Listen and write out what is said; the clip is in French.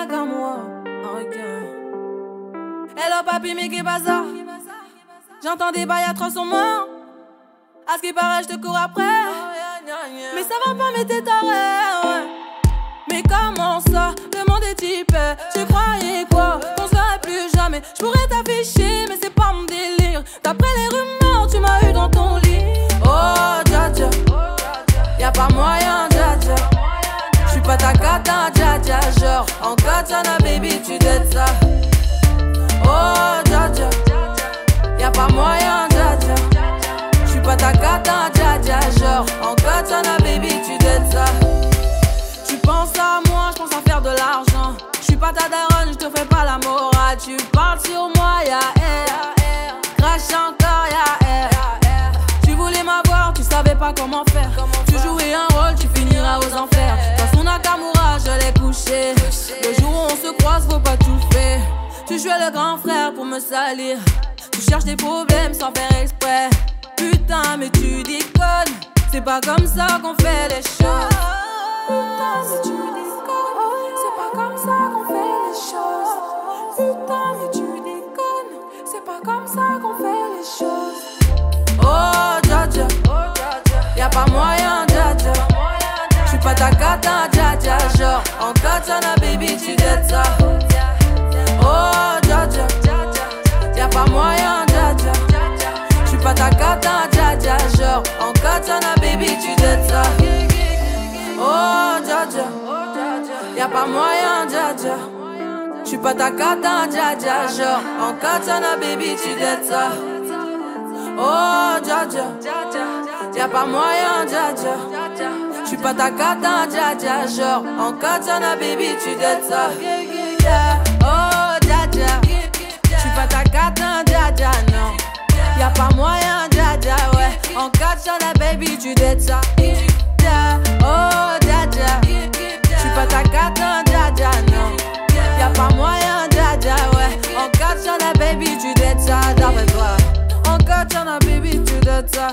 Nakamura. Ok. Hello papi? J'entends des bails atroces moi. À ce qui paraît, je te cours après. Mais ça va pas, mais t'es taré. Mais comment ça? Le monde est type. Tu croyais quoi? Qu'on serait plus jamais. Je pourrais t'afficher, mais c'est pas mon délire. D'après les rumeurs, tu m'as eu dans ton lit. Oh, dja dja. Y'a pas moyen, pas ta dja dja. Genre, en katana, baby, tu dettes ça. Oh, dja dja. Y'a pas moyen, dja dja. J'suis pas ta dja dja. Genre, en katana, baby, tu dettes ça. Tu penses à moi, je pense à faire de l'argent. Je suis pas ta daronne, je te fais pas la morale. Tu parles sur moi, ya air. Crash encore, ya air. Tu voulais m'avoir, tu savais pas comment faire. Tu jouais un rôle, tu finiras aux enfers. Nakamura, je l'ai couché. Le jour où on se croise, faut pas tout faire. Tu jouais le grand frère pour me salir. Tu cherches des problèmes sans faire exprès. Putain, mais tu déconnes. C'est pas comme ça qu'on fait les choses. Putain, mais tu déconnes. C'est pas comme ça qu'on fait les choses. Putain, mais tu déconnes. C'est pas comme ça qu'on fait les choses. Oh, dja. Y'a pas moyen, Genre, en katana, baby, tu dettes ça. Oh, dja dja. Y'a pas moyen, dja dja. J'suis pas ta cata, dja dja. Genre, en katana, baby, tu dettes ça. Oh, dja dja. Y'a pas moyen, dja dja. J'suis pas ta cata, dja dja. Genre, en katana, baby, tu dettes ça. Oh, dja dja. Y'a pas moyen, dja dja. J'suis pas ta cata, dja dja. Genre, en katana, baby, tu dettes ça. Oh, dja dja. J'suis pas ta cata, dja dja, non. Y'a pas moyen, dja dja, ouais. En katana, baby, tu dettes ça. Oh, dja dja. J'suis pas ta cata, dja dja, non. Y'a pas moyen, dja dja, ouais. En katana, baby, tu dettes ça, d'après toi. En katana, baby, tu dettes ça.